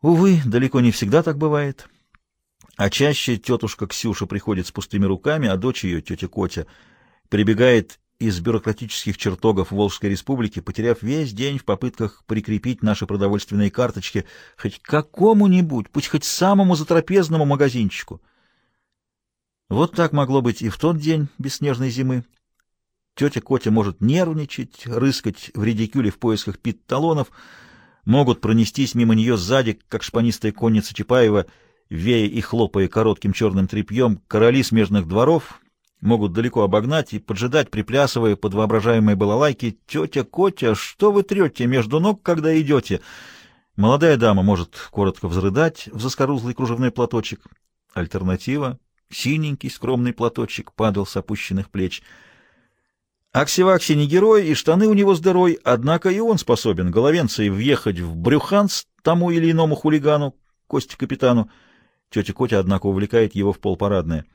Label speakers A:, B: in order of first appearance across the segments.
A: Увы, далеко не всегда так бывает. А чаще тетушка Ксюша приходит с пустыми руками, а дочь ее, тетя Котя, прибегает из бюрократических чертогов Волжской республики, потеряв весь день в попытках прикрепить наши продовольственные карточки хоть к какому-нибудь, пусть хоть самому затрапезному магазинчику. Вот так могло быть и в тот день бесснежной зимы. Тетя Котя может нервничать, рыскать в редикюле в поисках пит-талонов, могут пронестись мимо нее сзади, как шпанистая конница Чапаева, вея и хлопая коротким черным тряпьем, короли смежных дворов могут далеко обогнать и поджидать, приплясывая под воображаемые балалайки. «Тетя Котя, что вы трете между ног, когда идете?» Молодая дама может коротко взрыдать в заскорузлый кружевной платочек. Альтернатива — синенький скромный платочек падал с опущенных плеч. Аксивакси не герой, и штаны у него дырой, однако и он способен головенцей въехать в брюханс тому или иному хулигану, кости капитану. Тетя Котя, однако, увлекает его в полпарадное —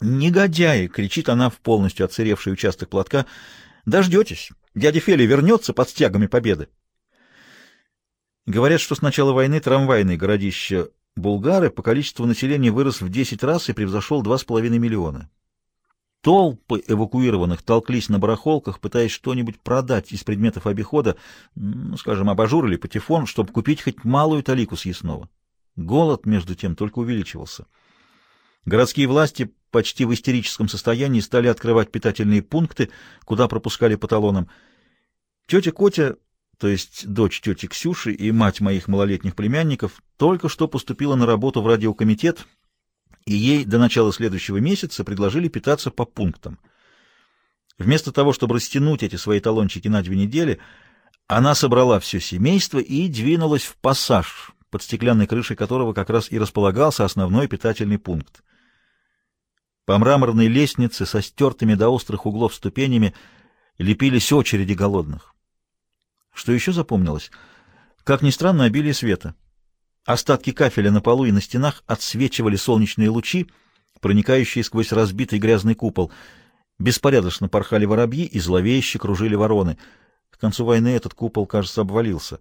A: «Негодяи!» — кричит она в полностью отсыревший участок платка. «Дождетесь! Дядя Фели вернется под стягами победы!» Говорят, что с начала войны трамвайное городище Булгары по количеству населения вырос в 10 раз и превзошел 2,5 миллиона. Толпы эвакуированных толклись на барахолках, пытаясь что-нибудь продать из предметов обихода, ну, скажем, абажур или патефон, чтобы купить хоть малую талику съестного. Голод, между тем, только увеличивался. Городские власти почти в истерическом состоянии стали открывать питательные пункты, куда пропускали по талонам. Тетя Котя, то есть дочь тети Ксюши и мать моих малолетних племянников, только что поступила на работу в радиокомитет, и ей до начала следующего месяца предложили питаться по пунктам. Вместо того, чтобы растянуть эти свои талончики на две недели, она собрала все семейство и двинулась в пассаж, под стеклянной крышей которого как раз и располагался основной питательный пункт. По мраморной лестнице со стертыми до острых углов ступенями лепились очереди голодных. Что еще запомнилось? Как ни странно, обилие света. Остатки кафеля на полу и на стенах отсвечивали солнечные лучи, проникающие сквозь разбитый грязный купол. Беспорядочно порхали воробьи и зловеще кружили вороны. К концу войны этот купол, кажется, обвалился.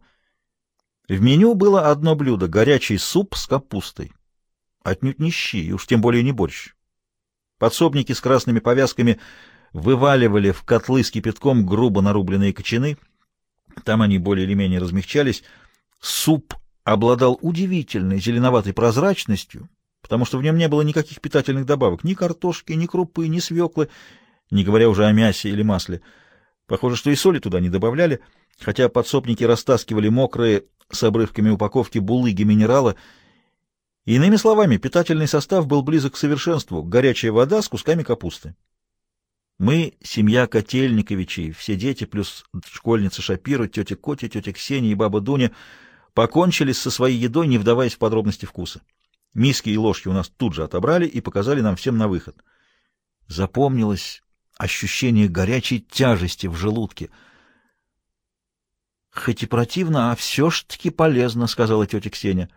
A: В меню было одно блюдо — горячий суп с капустой. Отнюдь не щи, уж тем более не борщ. Подсобники с красными повязками вываливали в котлы с кипятком грубо нарубленные кочаны. Там они более или менее размягчались. Суп обладал удивительной зеленоватой прозрачностью, потому что в нем не было никаких питательных добавок, ни картошки, ни крупы, ни свеклы, не говоря уже о мясе или масле. Похоже, что и соли туда не добавляли, хотя подсобники растаскивали мокрые с обрывками упаковки булыги минерала — Иными словами, питательный состав был близок к совершенству, горячая вода с кусками капусты. Мы, семья Котельниковичей, все дети, плюс школьница Шапира, тетя Котя, тетя Ксения и баба Дуня, покончили со своей едой, не вдаваясь в подробности вкуса. Миски и ложки у нас тут же отобрали и показали нам всем на выход. Запомнилось ощущение горячей тяжести в желудке. «Хоть и противно, а все ж таки полезно», — сказала тетя Ксения.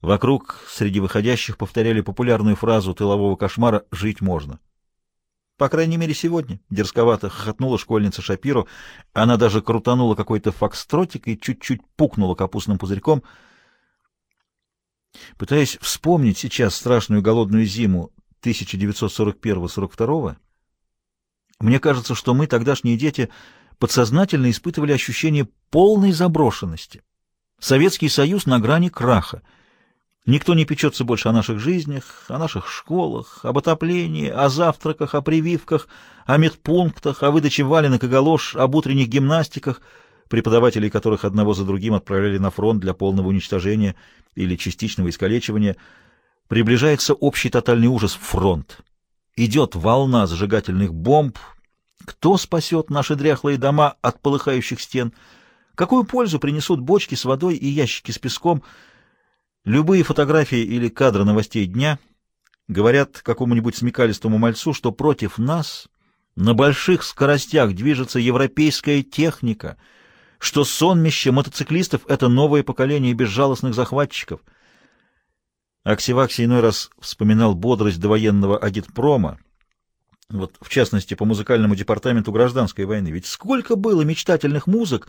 A: Вокруг среди выходящих повторяли популярную фразу тылового кошмара «жить можно». По крайней мере, сегодня. Дерзковато хохотнула школьница Шапиру. Она даже крутанула какой-то фокстротик и чуть-чуть пукнула капустным пузырьком. Пытаясь вспомнить сейчас страшную голодную зиму 1941-42, мне кажется, что мы, тогдашние дети, подсознательно испытывали ощущение полной заброшенности. Советский Союз на грани краха — Никто не печется больше о наших жизнях, о наших школах, об отоплении, о завтраках, о прививках, о медпунктах, о выдаче валенок и галош, об утренних гимнастиках, преподавателей которых одного за другим отправляли на фронт для полного уничтожения или частичного искалечивания. Приближается общий тотальный ужас — фронт. Идет волна зажигательных бомб. Кто спасет наши дряхлые дома от полыхающих стен? Какую пользу принесут бочки с водой и ящики с песком — Любые фотографии или кадры новостей дня говорят какому-нибудь смекалистому мальцу, что против нас на больших скоростях движется европейская техника, что сонмище мотоциклистов — это новое поколение безжалостных захватчиков. Аксивакси иной раз вспоминал бодрость довоенного агитпрома, вот в частности по музыкальному департаменту гражданской войны. Ведь сколько было мечтательных музык!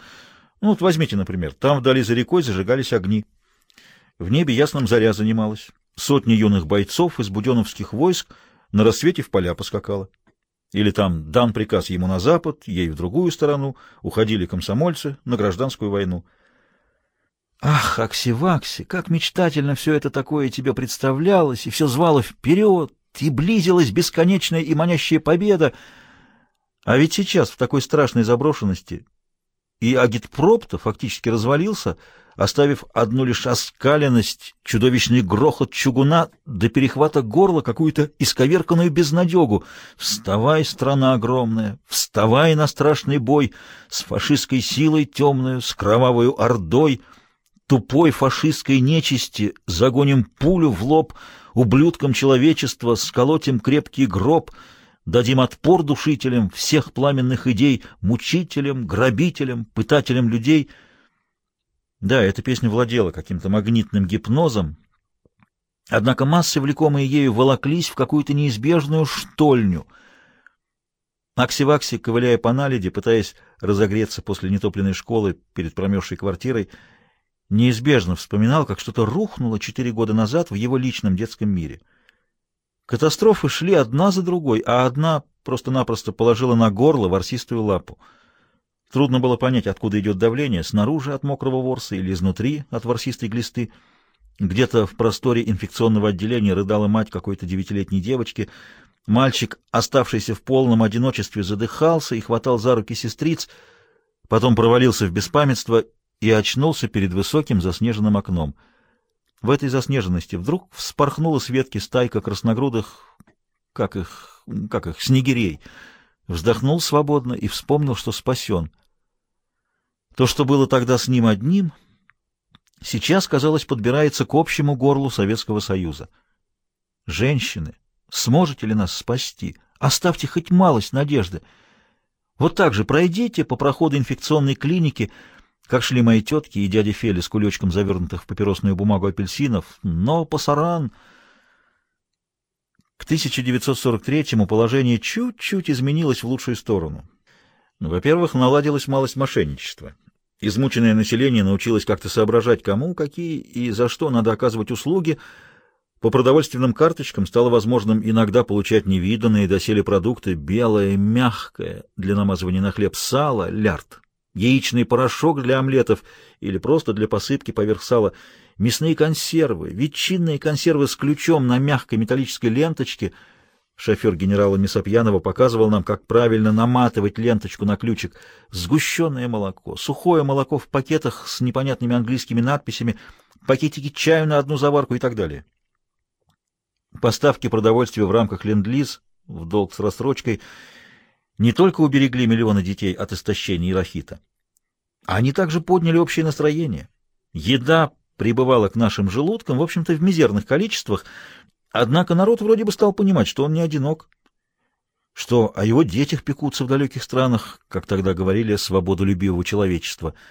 A: Ну вот возьмите, например, там вдали за рекой зажигались огни. В небе ясном заря занималась. Сотни юных бойцов из буденовских войск на рассвете в поля поскакала. Или там дан приказ ему на запад, ей в другую сторону, уходили комсомольцы на гражданскую войну. Ах, Акси-Вакси, как мечтательно все это такое тебе представлялось, и все звало вперед, и близилась бесконечная и манящая победа. А ведь сейчас, в такой страшной заброшенности, и агитпроп-то фактически развалился, оставив одну лишь оскаленность, чудовищный грохот чугуна до перехвата горла, какую-то исковерканную безнадегу. Вставай, страна огромная, вставай на страшный бой с фашистской силой темную, с кровавою ордой, тупой фашистской нечисти, загоним пулю в лоб, ублюдкам человечества, сколотим крепкий гроб, дадим отпор душителям всех пламенных идей, мучителям, грабителям, пытателям людей. Да, эта песня владела каким-то магнитным гипнозом, однако массы, влекомые ею, волоклись в какую-то неизбежную штольню. Акси-Вакси, ковыляя по наледи, пытаясь разогреться после нетопленной школы перед промерзшей квартирой, неизбежно вспоминал, как что-то рухнуло четыре года назад в его личном детском мире. Катастрофы шли одна за другой, а одна просто-напросто положила на горло ворсистую лапу. Трудно было понять, откуда идет давление, снаружи от мокрого ворса или изнутри от ворсистой глисты. Где-то в просторе инфекционного отделения рыдала мать какой-то девятилетней девочки. Мальчик, оставшийся в полном одиночестве, задыхался и хватал за руки сестриц, потом провалился в беспамятство и очнулся перед высоким заснеженным окном. В этой заснеженности вдруг вспорхнула с ветки стайка красногрудых, как их, как их, снегирей, вздохнул свободно и вспомнил, что спасен. То, что было тогда с ним одним, сейчас, казалось, подбирается к общему горлу Советского Союза. Женщины, сможете ли нас спасти? Оставьте хоть малость надежды. Вот так же пройдите по проходу инфекционной клиники, как шли мои тетки и дядя Фели с кулечком завернутых в папиросную бумагу апельсинов, но пасаран... К 1943-му положение чуть-чуть изменилось в лучшую сторону. Ну, во-первых, наладилось малость мошенничества. Измученное население научилось как-то соображать, кому, какие и за что надо оказывать услуги. По продовольственным карточкам стало возможным иногда получать невиданные доселе продукты белое, мягкое, для намазывания на хлеб сало, лярд яичный порошок для омлетов или просто для посыпки поверх сала, мясные консервы, ветчинные консервы с ключом на мягкой металлической ленточке. Шофер генерала Месопьянова показывал нам, как правильно наматывать ленточку на ключик. Сгущенное молоко, сухое молоко в пакетах с непонятными английскими надписями, пакетики чаю на одну заварку и так далее. Поставки продовольствия в рамках Ленд-Лиз в долг с рассрочкой – не только уберегли миллионы детей от истощения и рахита, они также подняли общее настроение. Еда прибывала к нашим желудкам, в общем-то, в мизерных количествах, однако народ вроде бы стал понимать, что он не одинок, что о его детях пекутся в далеких странах, как тогда говорили, свободолюбивого человечества —